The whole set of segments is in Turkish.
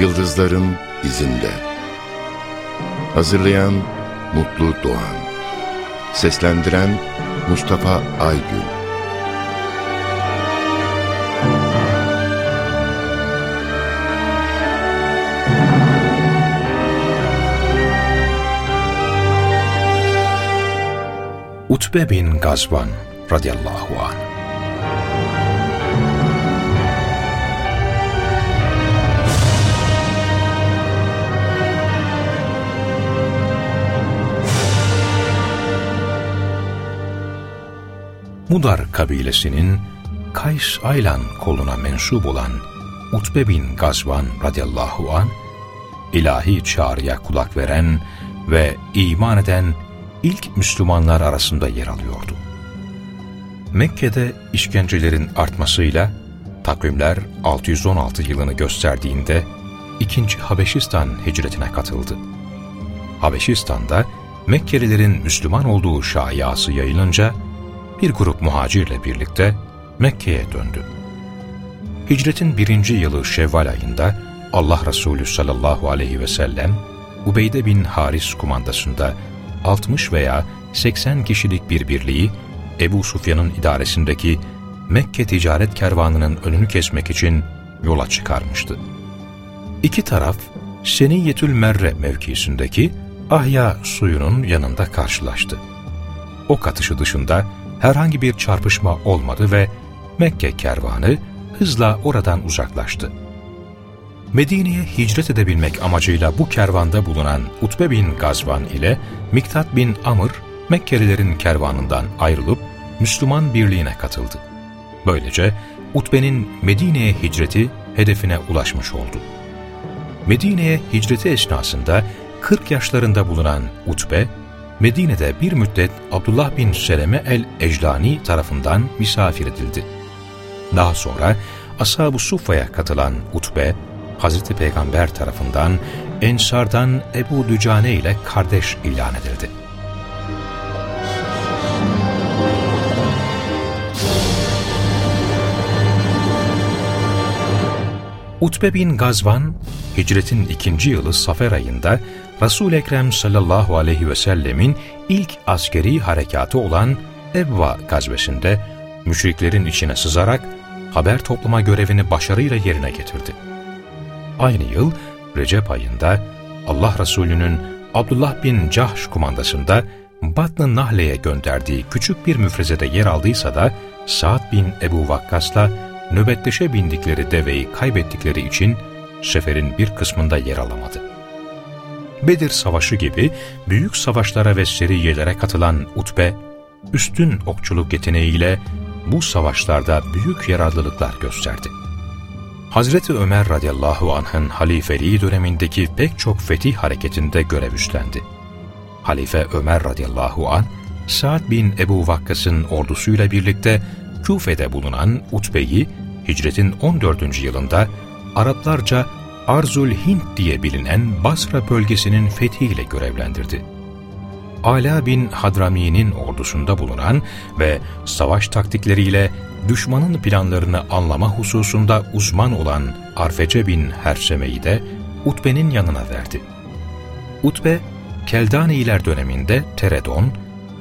Yıldızların izinde. Hazırlayan Mutlu Doğan. Seslendiren Mustafa Aygün. Utbe bin Gazvan radıyallahu anh Mudar kabilesinin Kays Aylan koluna mensup olan Utbe bin Gazvan radıyallahu an ilahi çağrıya kulak veren ve iman eden ilk Müslümanlar arasında yer alıyordu. Mekke'de işkencelerin artmasıyla takvimler 616 yılını gösterdiğinde 2. Habeşistan hicretine katıldı. Habeşistan'da Mekkelilerin Müslüman olduğu şaiası yayılınca bir grup muhacirle birlikte Mekke'ye döndü. Hicretin birinci yılı Şevval ayında Allah Resulü sallallahu aleyhi ve sellem Ubeyde bin Haris kumandasında 60 veya 80 kişilik bir birliği Ebu Sufyan'ın idaresindeki Mekke ticaret kervanının önünü kesmek için yola çıkarmıştı. İki taraf Seniyetül Merre mevkisindeki Ahya suyunun yanında karşılaştı. O katışı dışında herhangi bir çarpışma olmadı ve Mekke kervanı hızla oradan uzaklaştı. Medine'ye hicret edebilmek amacıyla bu kervanda bulunan Utbe bin Gazvan ile Miktat bin Amr, Mekkelilerin kervanından ayrılıp Müslüman birliğine katıldı. Böylece Utbe'nin Medine'ye hicreti hedefine ulaşmış oldu. Medine'ye hicreti esnasında 40 yaşlarında bulunan Utbe, Medine'de bir müddet Abdullah bin Seleme el-Eclani tarafından misafir edildi. Daha sonra Ashab-ı Suffa'ya katılan Utbe, Hazreti Peygamber tarafından Ensar'dan Ebu Dücane ile kardeş ilan edildi. Utbe bin Gazvan, hicretin ikinci yılı Safer ayında resul Ekrem sallallahu aleyhi ve sellemin ilk askeri harekatı olan Ebva gazvesinde müşriklerin içine sızarak haber toplama görevini başarıyla yerine getirdi. Aynı yıl Recep ayında Allah Resulü'nün Abdullah bin Cahş kumandasında Batn-ı Nahle'ye gönderdiği küçük bir müfrezede yer aldıysa da Sa'd bin Ebu Vakkas'la nöbetleşe bindikleri deveyi kaybettikleri için seferin bir kısmında yer alamadı. Bedir Savaşı gibi büyük savaşlara ve seriyelere katılan Utbe, üstün okçuluk yeteneğiyle bu savaşlarda büyük yararlılıklar gösterdi. Hazreti Ömer radıyallahu anh'ın halifeliği dönemindeki pek çok fetih hareketinde görev üstlendi. Halife Ömer radıyallahu anh, Sa'd bin Ebu Vakkas'ın ordusuyla birlikte Küfe'de bulunan Utbe'yi hicretin 14. yılında Araplarca Arzul Hint diye bilinen Basra bölgesinin fethiyle görevlendirdi. Ala bin Hadrami'nin ordusunda bulunan ve savaş taktikleriyle düşmanın planlarını anlama hususunda uzman olan Arfece bin Herseme'yi de Utbe'nin yanına verdi. Utbe, Keldaniler döneminde Teredon,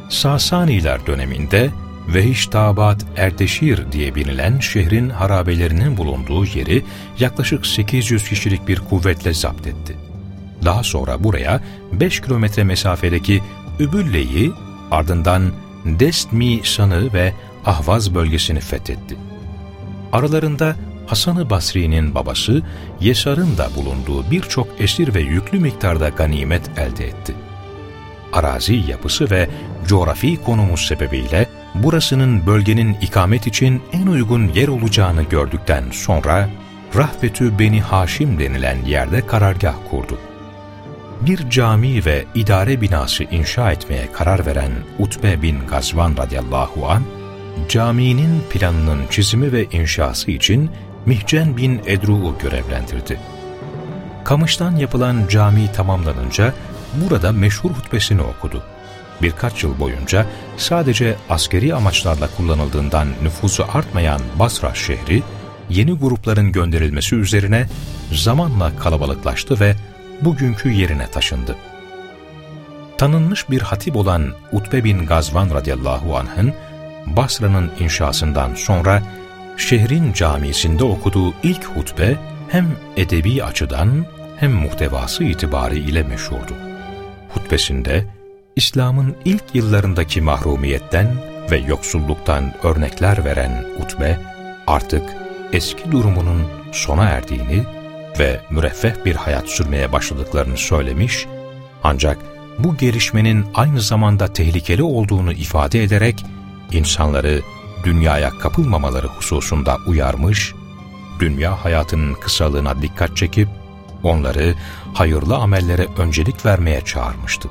Sasaniler döneminde Vehiştabat Erdeşir diye bilinen şehrin harabelerinin bulunduğu yeri yaklaşık 800 kişilik bir kuvvetle zapt etti. Daha sonra buraya 5 kilometre mesafedeki Übülle'yi ardından Destmi Sanı ve Ahvaz bölgesini fethetti. Aralarında Hasan-ı Basri'nin babası Yesar'ın da bulunduğu birçok esir ve yüklü miktarda ganimet elde etti. Arazi yapısı ve coğrafi konumu sebebiyle burasının bölgenin ikamet için en uygun yer olacağını gördükten sonra Rahbetü Beni Haşim denilen yerde karargah kurdu. Bir cami ve idare binası inşa etmeye karar veren Utbe bin Gazvan radıyallahu an, caminin planının çizimi ve inşası için Mihcen bin Edru'u görevlendirdi. Kamış'tan yapılan cami tamamlanınca burada meşhur hutbesini okudu birkaç yıl boyunca sadece askeri amaçlarla kullanıldığından nüfusu artmayan Basra şehri, yeni grupların gönderilmesi üzerine zamanla kalabalıklaştı ve bugünkü yerine taşındı. Tanınmış bir hatip olan Utbe bin Gazvan radıyallahu anh'ın Basra'nın inşasından sonra şehrin camisinde okuduğu ilk hutbe hem edebi açıdan hem muhtevası itibariyle meşhurdu. Hutbesinde İslam'ın ilk yıllarındaki mahrumiyetten ve yoksulluktan örnekler veren Utbe, artık eski durumunun sona erdiğini ve müreffeh bir hayat sürmeye başladıklarını söylemiş, ancak bu gelişmenin aynı zamanda tehlikeli olduğunu ifade ederek insanları dünyaya kapılmamaları hususunda uyarmış, dünya hayatının kısalığına dikkat çekip onları hayırlı amellere öncelik vermeye çağırmıştı.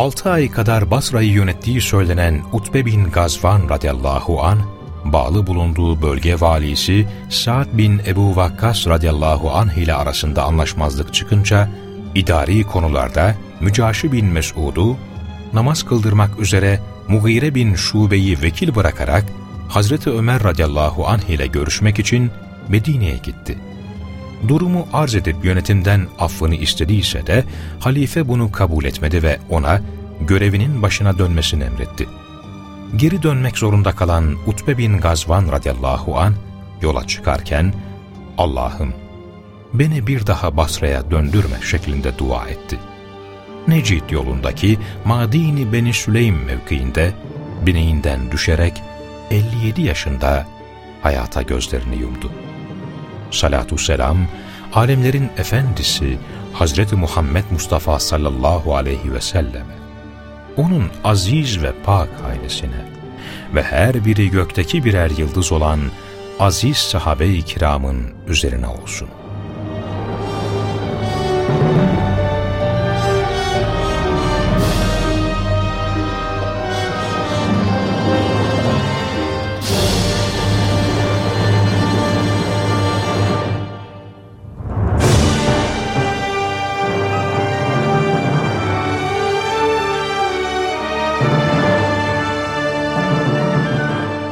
6 ay kadar Basra'yı yönettiği söylenen Utbe bin Gazvan radıyallahu an bağlı bulunduğu bölge valisi Sa'd bin Ebu Vakkas radıyallahu anh ile arasında anlaşmazlık çıkınca, idari konularda Mücaşi bin Mesud'u namaz kıldırmak üzere Mughire bin Şube'yi vekil bırakarak Hazreti Ömer radıyallahu anh ile görüşmek için Medine'ye gitti. Durumu arz edip yönetimden affını istediyse de halife bunu kabul etmedi ve ona görevinin başına dönmesini emretti. Geri dönmek zorunda kalan Utbe bin Gazvan radıyallahu an yola çıkarken Allah'ım beni bir daha Basra'ya döndürme şeklinde dua etti. Necid yolundaki Madini Beni Süleym mevkiinde bineğinden düşerek 57 yaşında hayata gözlerini yumdu. Salatu selam, alemlerin efendisi Hazreti Muhammed Mustafa sallallahu aleyhi ve selleme, onun aziz ve pak ailesine ve her biri gökteki birer yıldız olan aziz sahabe-i kiramın üzerine olsun.